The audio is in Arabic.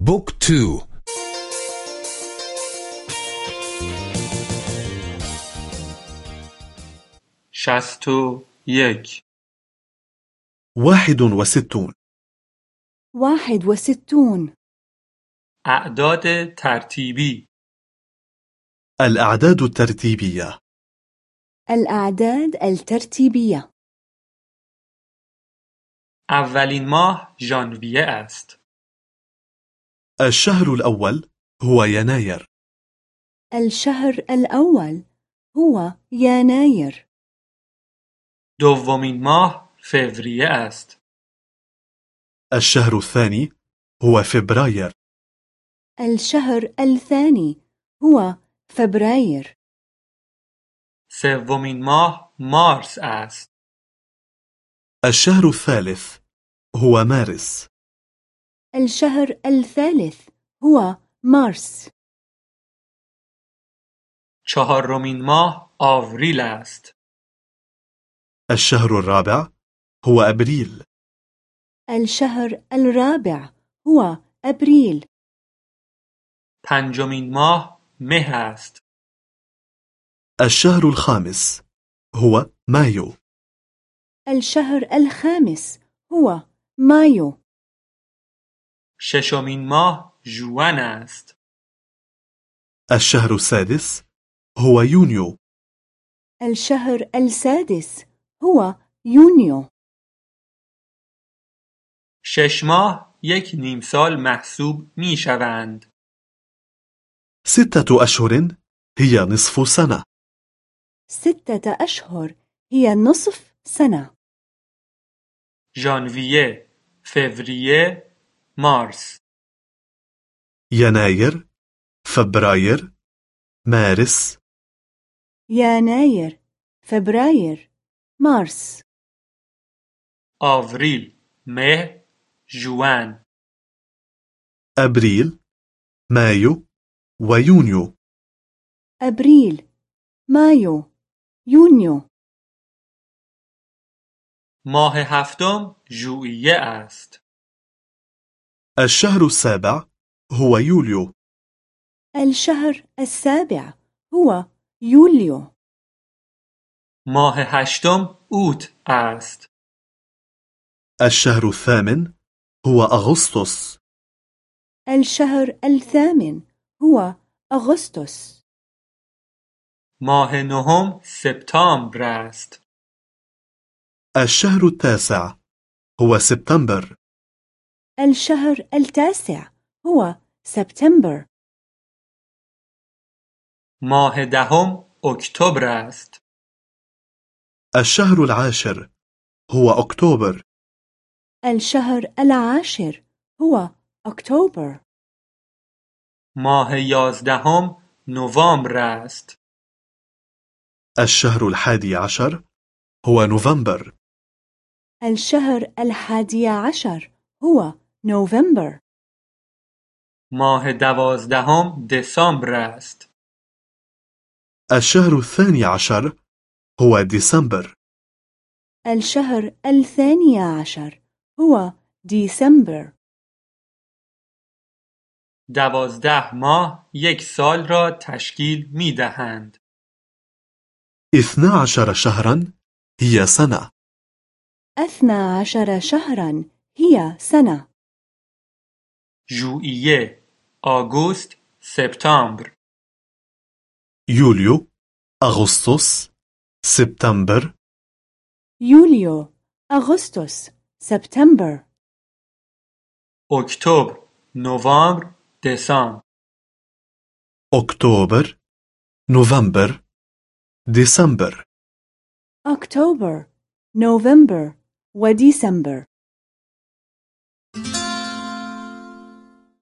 book two. شصت و یک واحد وستون. واحد وستون. اعداد ترتیبی الأعداد الترتيبية. الأعداد الترتيبية. اولین ماه ژانویه است. الشهر الأول هو يناير. الشهر الأول هو يناير. دومین ماه فوریه است. الشهر الثاني هو فبراير. الشهر الثاني هو فبراير. سومین ماه مارس است. الشهر الثالث هو مارس. الشهر الثالث هو مارس. چهارمین ماه آوریل است. الشهر الرابع هو أبريل. الشهر الرابع هو أبريل. پنجمین ماه مه است. الشهر الخامس هو مايو. الشهر الخامس هو مايو. ششمین ماه ژوئن است. الشهر السادس هو يونيو الشهر السادس هو يونيو شش ماه یک نیم سال محسوب می شوند. ستة أشهر هي نصف سنة ستة أشهر هي نصف سنة ژانویه، فوریه، مارس. يناير فبراير مارس يناير فبراير مارس آوریل، مه، ژوئن. أبريل مايو ويونيو أبريل مايو يونيو ماه هفتم ژوئیه است. الشهر السابع هو يوليو. الشهر السابع هو يوليو. ماه هشتم اوت است. الشهر الثامن هو أغسطس. الشهر الثامن هو أغسطس. ماه نهم سپتامبر است. الشهر التاسع هو سبتمبر. الشهر التاسع هو سبتمبر ماه دهم اکتبر است. الشهر العاشر هو أكتوبر الشهر العاشر هو أكتوبر ماه یازدهم نوامبر است. الشهر الحادي عشر هو نوفمبر الشهر الحادي عشر هو نوفمبر ماه دوازدهم دسامبر است. الشهر الثاني عشر هو ديسمبر. الشهر الثاني عشر هو ديسمبر. دوازده ماه یک سال را تشکیل می دهند. اثنا عشر شهرا هي سنة. أثنى عشر شهرا هي سنة. ژوئیه، آگوست، سپتامبر. يوليو أغسطس سبتمبر يوليو أغسطس سبتمبر اکتبر، نوامبر، دسامبر. أكتوبر نوفمبر ديسمبر أكتوبر نوفمبر وديسمبر